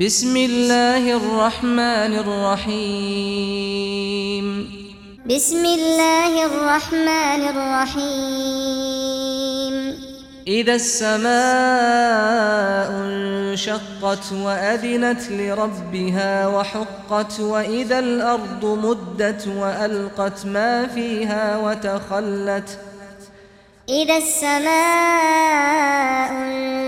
بسم الله الرحمن الرحيم بسم الله الرحمن الرحيم اذا السماء انشقت وأذنت لربها وحقت وإذا الأرض مدت وألقت ما فيها وتخلت إذا السماء انشقت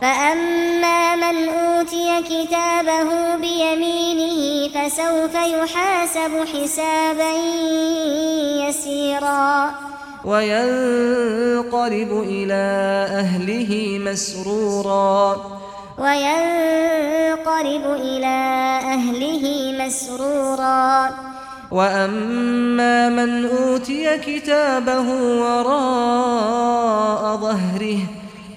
فأما من أوتي كتابه بيمينه فسوف يحاسب حسابا يسيرا وينقلب إلى أهله مسرورا وينقلب إلى أهله مسرورا وَأَمَّا مَنْ أُوتِيَ كِتَابَهُ وَرَاءَ ظَهْرِهِ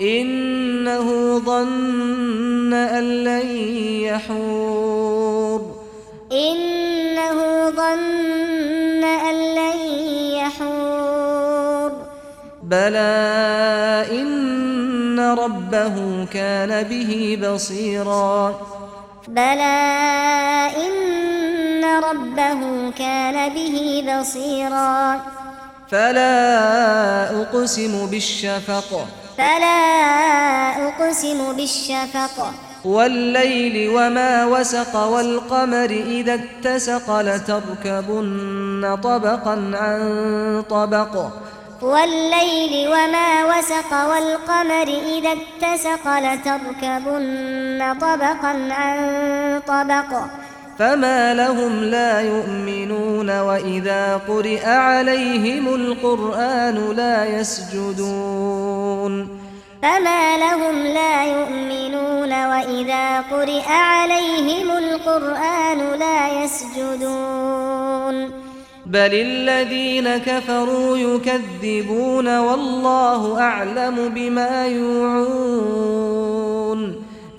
إنه ظن أن لن يحور. إنه ظن أن لن يحور. بلى إن ربه كان به بصيرا. بلى إن ربه كان به بصيرا. فلا أقسم بالشفق. فلا أقسم بالشفق. والليل وما وسق والقمر إذا اتسق لتركبن طبقا عن طبق. والليل وما وسق والقمر إذا اتسق لتركبن طبقا عن طبق. فما لهم لا يؤمنون. وَإِذَا قُرِئَ عَلَيْهِمُ الْقُرْآنُ لَا يَسْجُدُونَ فما لهم لا يؤمنون وإذا قرئ عليهم القرآن لا يسجدون بل الذين كفروا يكذبون والله أعلم بما يوعون